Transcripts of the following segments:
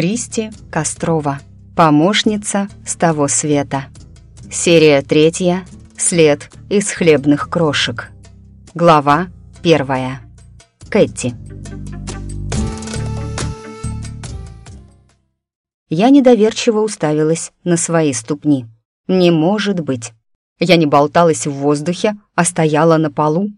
Кристи Кострова. Помощница с того света. Серия третья. След из хлебных крошек. Глава первая. Кэти. Я недоверчиво уставилась на свои ступни. Не может быть. Я не болталась в воздухе, а стояла на полу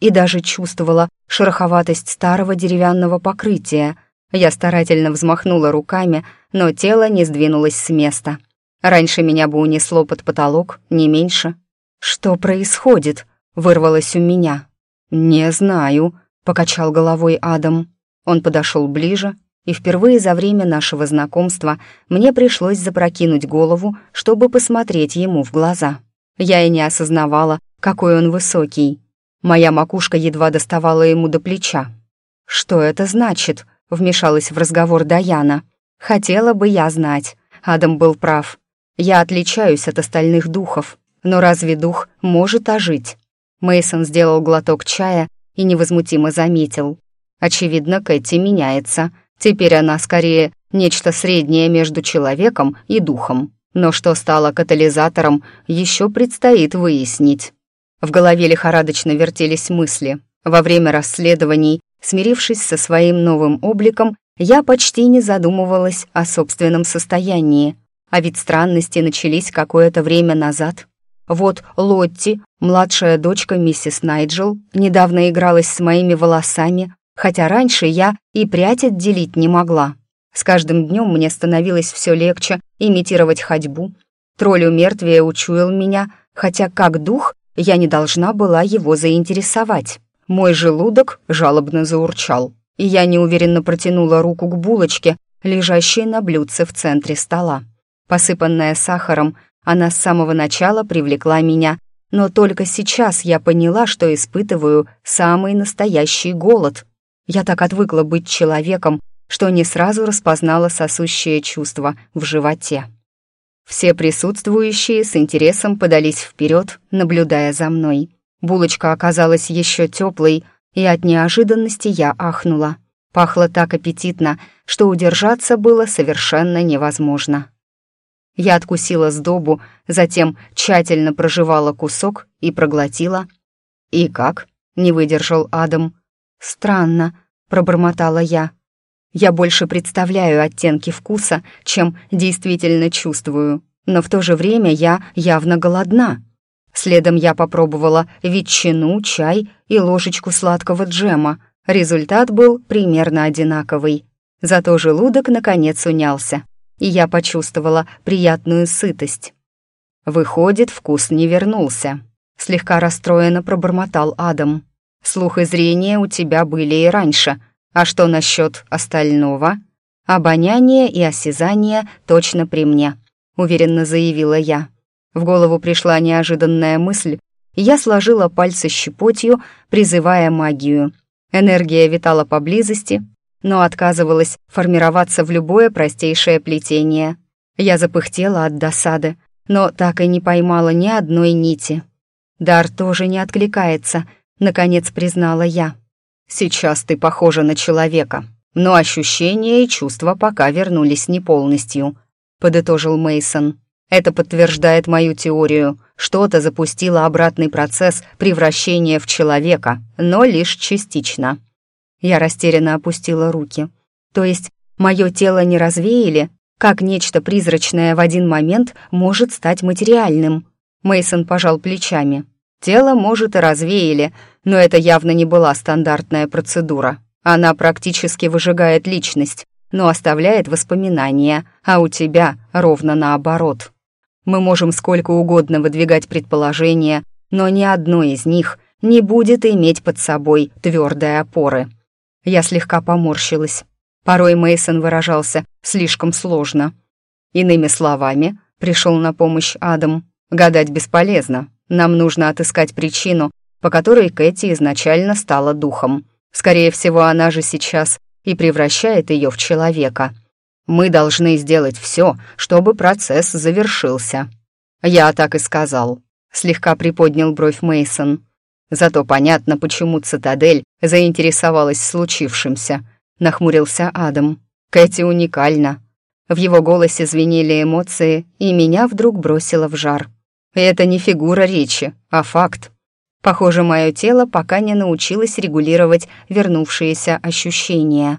и даже чувствовала шероховатость старого деревянного покрытия. Я старательно взмахнула руками, но тело не сдвинулось с места. Раньше меня бы унесло под потолок, не меньше. «Что происходит?» — вырвалось у меня. «Не знаю», — покачал головой Адам. Он подошел ближе, и впервые за время нашего знакомства мне пришлось запрокинуть голову, чтобы посмотреть ему в глаза. Я и не осознавала, какой он высокий. Моя макушка едва доставала ему до плеча. «Что это значит?» — вмешалась в разговор Даяна. «Хотела бы я знать». Адам был прав. «Я отличаюсь от остальных духов. Но разве дух может ожить?» Мейсон сделал глоток чая и невозмутимо заметил. «Очевидно, Кэти меняется. Теперь она скорее нечто среднее между человеком и духом. Но что стало катализатором, еще предстоит выяснить». В голове лихорадочно вертелись мысли. Во время расследований, смирившись со своим новым обликом, я почти не задумывалась о собственном состоянии. А ведь странности начались какое-то время назад. Вот Лотти, младшая дочка миссис Найджел, недавно игралась с моими волосами, хотя раньше я и прядь отделить не могла. С каждым днем мне становилось все легче имитировать ходьбу. Тролль у мертвия учуял меня, хотя как дух я не должна была его заинтересовать. Мой желудок жалобно заурчал, и я неуверенно протянула руку к булочке, лежащей на блюдце в центре стола. Посыпанная сахаром, она с самого начала привлекла меня, но только сейчас я поняла, что испытываю самый настоящий голод. Я так отвыкла быть человеком, что не сразу распознала сосущее чувство в животе. Все присутствующие с интересом подались вперед, наблюдая за мной. Булочка оказалась еще теплой, и от неожиданности я ахнула. Пахло так аппетитно, что удержаться было совершенно невозможно. Я откусила сдобу, затем тщательно прожевала кусок и проглотила. «И как?» — не выдержал Адам. «Странно», — пробормотала я. Я больше представляю оттенки вкуса, чем действительно чувствую, но в то же время я явно голодна. Следом я попробовала ветчину, чай и ложечку сладкого джема. Результат был примерно одинаковый. Зато желудок наконец унялся, и я почувствовала приятную сытость. Выходит, вкус не вернулся. Слегка расстроенно пробормотал Адам. Слух и зрение у тебя были и раньше — а что насчет остального? Обоняние и осязание точно при мне, уверенно заявила я. В голову пришла неожиданная мысль, и я сложила пальцы щепотью, призывая магию. Энергия витала поблизости, но отказывалась формироваться в любое простейшее плетение. Я запыхтела от досады, но так и не поймала ни одной нити. Дар тоже не откликается, наконец признала я. Сейчас ты похожа на человека, но ощущения и чувства пока вернулись не полностью», — подытожил Мейсон. «Это подтверждает мою теорию. Что-то запустило обратный процесс превращения в человека, но лишь частично». Я растерянно опустила руки. «То есть мое тело не развеяли? Как нечто призрачное в один момент может стать материальным?» Мейсон пожал плечами. Тело, может, и развеяли, но это явно не была стандартная процедура. Она практически выжигает личность, но оставляет воспоминания, а у тебя ровно наоборот. Мы можем сколько угодно выдвигать предположения, но ни одно из них не будет иметь под собой твердой опоры. Я слегка поморщилась. Порой Мейсон выражался слишком сложно. Иными словами, пришел на помощь Адам. Гадать бесполезно, нам нужно отыскать причину, по которой Кэти изначально стала духом. Скорее всего, она же сейчас и превращает ее в человека. Мы должны сделать все, чтобы процесс завершился. Я так и сказал. Слегка приподнял бровь Мейсон. Зато понятно, почему цитадель заинтересовалась случившимся. Нахмурился Адам. Кэти уникальна». В его голосе звенели эмоции, и меня вдруг бросило в жар. Это не фигура речи, а факт. Похоже, мое тело пока не научилось регулировать вернувшиеся ощущения.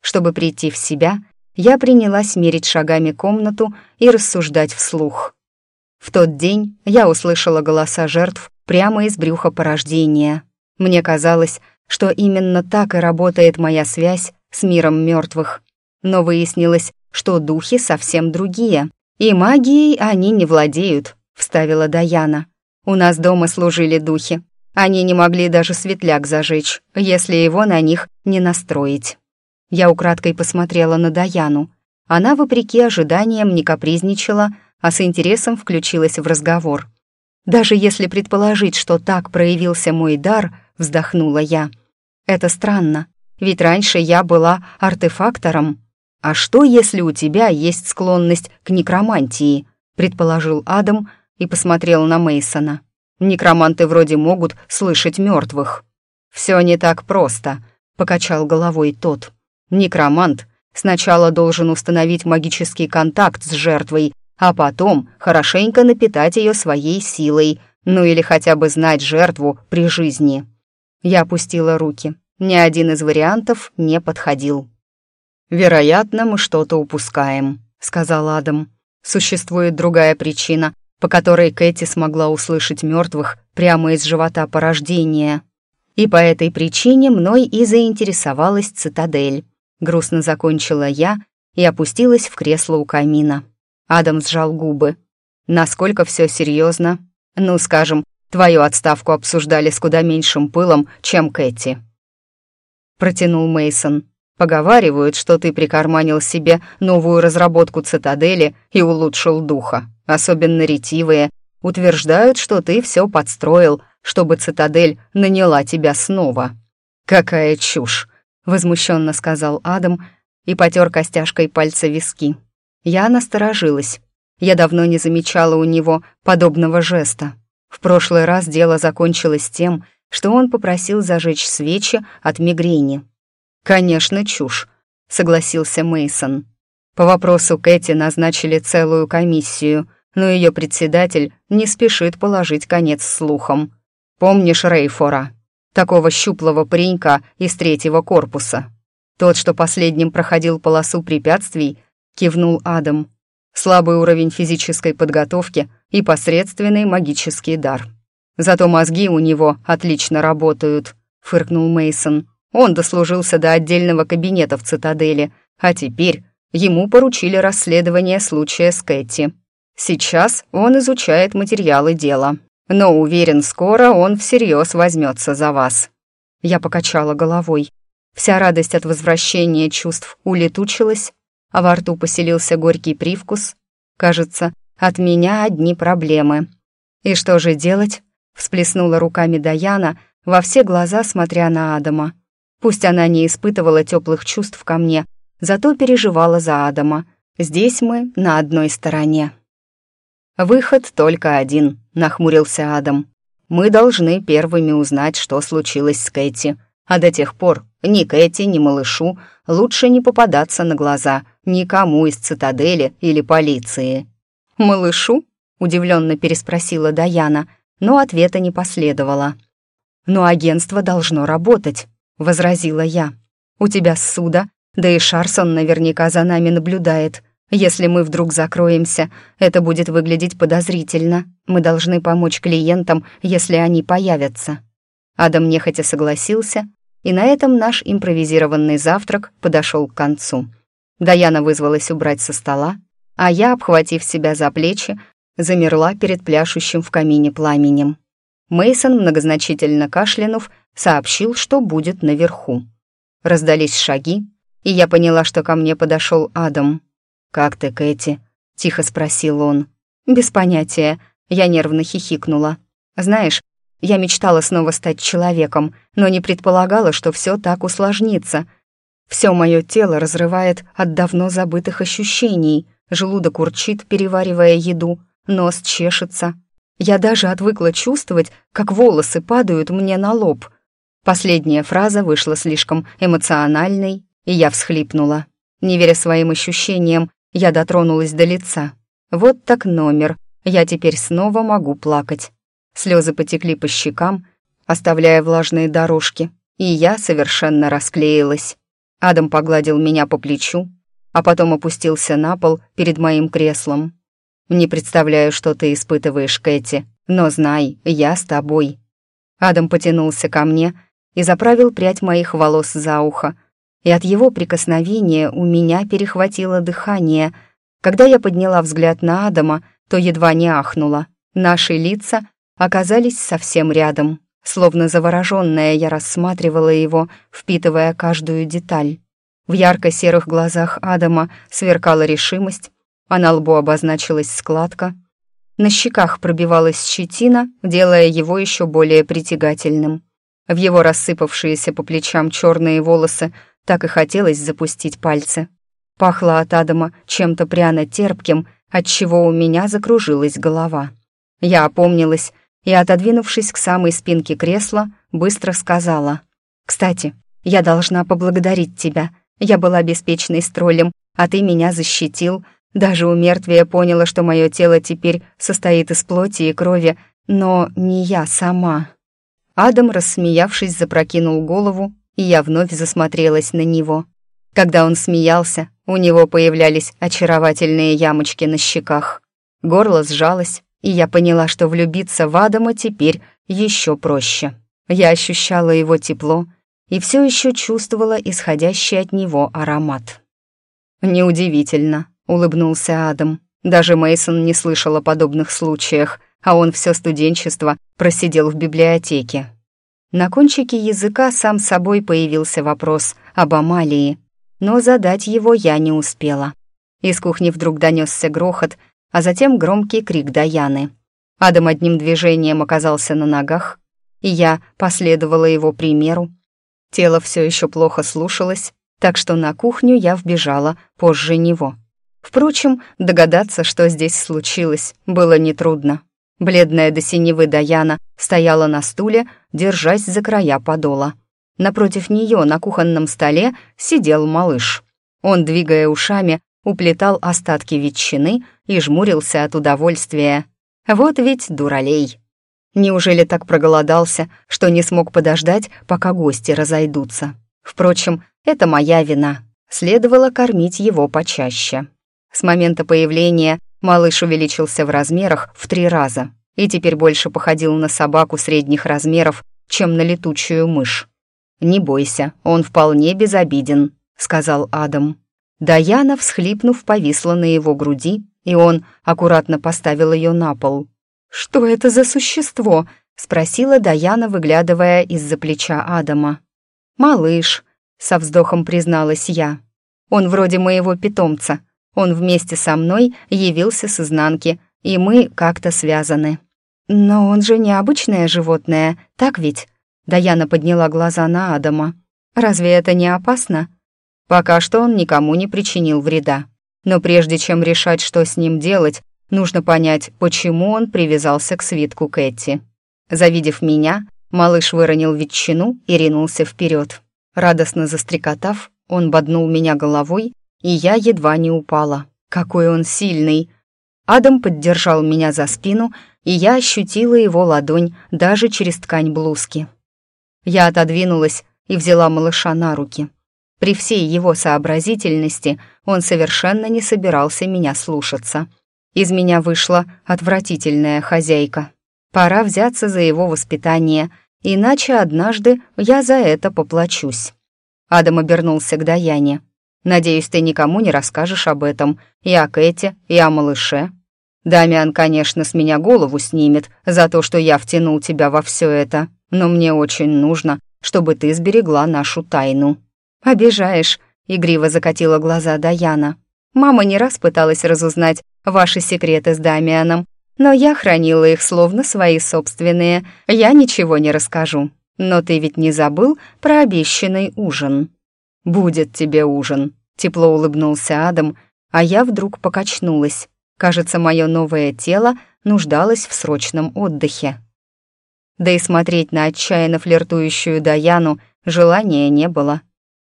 Чтобы прийти в себя, я принялась мерить шагами комнату и рассуждать вслух. В тот день я услышала голоса жертв прямо из брюха порождения. Мне казалось, что именно так и работает моя связь с миром мертвых. Но выяснилось, что духи совсем другие, и магией они не владеют, вставила Даяна. У нас дома служили духи. Они не могли даже светляк зажечь, если его на них не настроить. Я украдкой посмотрела на Даяну. Она, вопреки ожиданиям, не капризничала, а с интересом включилась в разговор. «Даже если предположить, что так проявился мой дар», — вздохнула я. «Это странно, ведь раньше я была артефактором». «А что, если у тебя есть склонность к некромантии?» — предположил Адам и посмотрел на Мейсона. «Некроманты вроде могут слышать мертвых». «Все не так просто», — покачал головой тот. «Некромант сначала должен установить магический контакт с жертвой, а потом хорошенько напитать ее своей силой, ну или хотя бы знать жертву при жизни». Я опустила руки. Ни один из вариантов не подходил. «Вероятно, мы что-то упускаем», — сказал Адам. «Существует другая причина, по которой Кэти смогла услышать мертвых прямо из живота порождения. И по этой причине мной и заинтересовалась цитадель. Грустно закончила я и опустилась в кресло у камина. Адам сжал губы. «Насколько все серьезно? Ну, скажем, твою отставку обсуждали с куда меньшим пылом, чем Кэти». Протянул Мейсон. Поговаривают, что ты прикарманил себе новую разработку цитадели и улучшил духа. Особенно ретивые утверждают, что ты все подстроил, чтобы цитадель наняла тебя снова. Какая чушь, возмущенно сказал Адам и потер костяшкой пальца виски. Я насторожилась. Я давно не замечала у него подобного жеста. В прошлый раз дело закончилось тем, что он попросил зажечь свечи от мигрени. «Конечно, чушь», — согласился Мейсон. По вопросу Кэти назначили целую комиссию, но ее председатель не спешит положить конец слухам. Помнишь Рейфора, такого щуплого паренька из третьего корпуса? Тот, что последним проходил полосу препятствий, кивнул Адам. Слабый уровень физической подготовки и посредственный магический дар. Зато мозги у него отлично работают, фыркнул Мейсон. Он дослужился до отдельного кабинета в цитадели, а теперь ему поручили расследование случая с Кэти. Сейчас он изучает материалы дела, но уверен, скоро он всерьез возьмется за вас. Я покачала головой. Вся радость от возвращения чувств улетучилась, а во рту поселился горький привкус. Кажется, от меня одни проблемы. И что же делать? Всплеснула руками Даяна, во все глаза смотря на Адама. Пусть она не испытывала теплых чувств ко мне, зато переживала за Адама. Здесь мы на одной стороне. «Выход только один», — нахмурился Адам. «Мы должны первыми узнать, что случилось с Кэти. А до тех пор ни Кэти, ни малышу лучше не попадаться на глаза никому из цитадели или полиции». «Малышу?» — удивленно переспросила Даяна, но ответа не последовало. «Но агентство должно работать», — возразила я. «У тебя ссуда, да и Шарсон наверняка за нами наблюдает. Если мы вдруг закроемся, это будет выглядеть подозрительно. Мы должны помочь клиентам, если они появятся». Адам нехотя согласился, и на этом наш импровизированный завтрак подошел к концу. Даяна вызвалась убрать со стола, а я, обхватив себя за плечи, замерла перед пляшущим в камине пламенем. Мейсон многозначительно кашлянув, сообщил, что будет наверху. Раздались шаги, и я поняла, что ко мне подошел Адам. «Как ты, Кэти?» — тихо спросил он. «Без понятия». Я нервно хихикнула. «Знаешь, я мечтала снова стать человеком, но не предполагала, что все так усложнится. Все мое тело разрывает от давно забытых ощущений. Желудок урчит, переваривая еду, нос чешется. Я даже отвыкла чувствовать, как волосы падают мне на лоб — Последняя фраза вышла слишком эмоциональной, и я всхлипнула. Не веря своим ощущениям, я дотронулась до лица. Вот так номер. Я теперь снова могу плакать. Слезы потекли по щекам, оставляя влажные дорожки, и я совершенно расклеилась. Адам погладил меня по плечу, а потом опустился на пол перед моим креслом. «Не представляю, что ты испытываешь, Кэти, но знай, я с тобой». Адам потянулся ко мне и заправил прядь моих волос за ухо, и от его прикосновения у меня перехватило дыхание. Когда я подняла взгляд на Адама, то едва не ахнула. Наши лица оказались совсем рядом. Словно завороженная, я рассматривала его, впитывая каждую деталь. В ярко-серых глазах Адама сверкала решимость, а на лбу обозначилась складка. На щеках пробивалась щетина, делая его еще более притягательным. В его рассыпавшиеся по плечам черные волосы так и хотелось запустить пальцы. Пахло от Адама чем-то пряно-терпким, отчего у меня закружилась голова. Я опомнилась и, отодвинувшись к самой спинке кресла, быстро сказала. «Кстати, я должна поблагодарить тебя. Я была беспечной стролем, а ты меня защитил. Даже у мертвия поняла, что мое тело теперь состоит из плоти и крови, но не я сама». Адам, рассмеявшись, запрокинул голову, и я вновь засмотрелась на него. Когда он смеялся, у него появлялись очаровательные ямочки на щеках. Горло сжалось, и я поняла, что влюбиться в Адама теперь еще проще. Я ощущала его тепло и все еще чувствовала исходящий от него аромат. «Неудивительно», — улыбнулся Адам. Даже Мейсон не слышал о подобных случаях, а он все студенчество просидел в библиотеке. На кончике языка сам собой появился вопрос об Амалии, но задать его я не успела. Из кухни вдруг донесся грохот, а затем громкий крик Даяны. Адам одним движением оказался на ногах, и я последовала его примеру. Тело все еще плохо слушалось, так что на кухню я вбежала позже него. Впрочем, догадаться, что здесь случилось, было нетрудно. Бледная до синевы Даяна стояла на стуле, держась за края подола. Напротив нее на кухонном столе сидел малыш. Он, двигая ушами, уплетал остатки ветчины и жмурился от удовольствия. Вот ведь дуралей. Неужели так проголодался, что не смог подождать, пока гости разойдутся? Впрочем, это моя вина. Следовало кормить его почаще. С момента появления малыш увеличился в размерах в три раза и теперь больше походил на собаку средних размеров, чем на летучую мышь. «Не бойся, он вполне безобиден», — сказал Адам. Даяна, всхлипнув, повисла на его груди, и он аккуратно поставил ее на пол. «Что это за существо?» — спросила Даяна, выглядывая из-за плеча Адама. «Малыш», — со вздохом призналась я. «Он вроде моего питомца. Он вместе со мной явился с изнанки, и мы как-то связаны». «Но он же необычное животное, так ведь?» Даяна подняла глаза на Адама. «Разве это не опасно?» Пока что он никому не причинил вреда. Но прежде чем решать, что с ним делать, нужно понять, почему он привязался к свитку Кэти. Завидев меня, малыш выронил ветчину и ринулся вперед. Радостно застрекотав, он боднул меня головой, и я едва не упала. Какой он сильный! Адам поддержал меня за спину, и я ощутила его ладонь даже через ткань блузки. Я отодвинулась и взяла малыша на руки. При всей его сообразительности он совершенно не собирался меня слушаться. Из меня вышла отвратительная хозяйка. Пора взяться за его воспитание, иначе однажды я за это поплачусь. Адам обернулся к Даяне. «Надеюсь, ты никому не расскажешь об этом, и о Кэте, и о малыше». «Дамиан, конечно, с меня голову снимет за то, что я втянул тебя во все это, но мне очень нужно, чтобы ты сберегла нашу тайну». «Обижаешь», — игриво закатила глаза Даяна. «Мама не раз пыталась разузнать ваши секреты с Дамианом, но я хранила их словно свои собственные. Я ничего не расскажу. Но ты ведь не забыл про обещанный ужин?» «Будет тебе ужин», — тепло улыбнулся Адам, а я вдруг покачнулась. Кажется, мое новое тело нуждалось в срочном отдыхе. Да и смотреть на отчаянно флиртующую Даяну желания не было.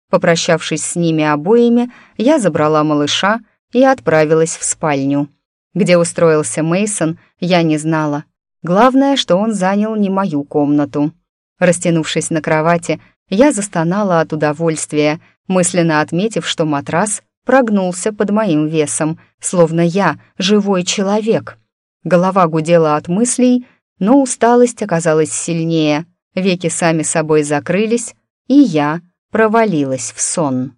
Попрощавшись с ними обоими, я забрала малыша и отправилась в спальню. Где устроился Мейсон, я не знала. Главное, что он занял не мою комнату. Растянувшись на кровати, я застонала от удовольствия, мысленно отметив, что матрас прогнулся под моим весом, словно я живой человек. Голова гудела от мыслей, но усталость оказалась сильнее, веки сами собой закрылись, и я провалилась в сон.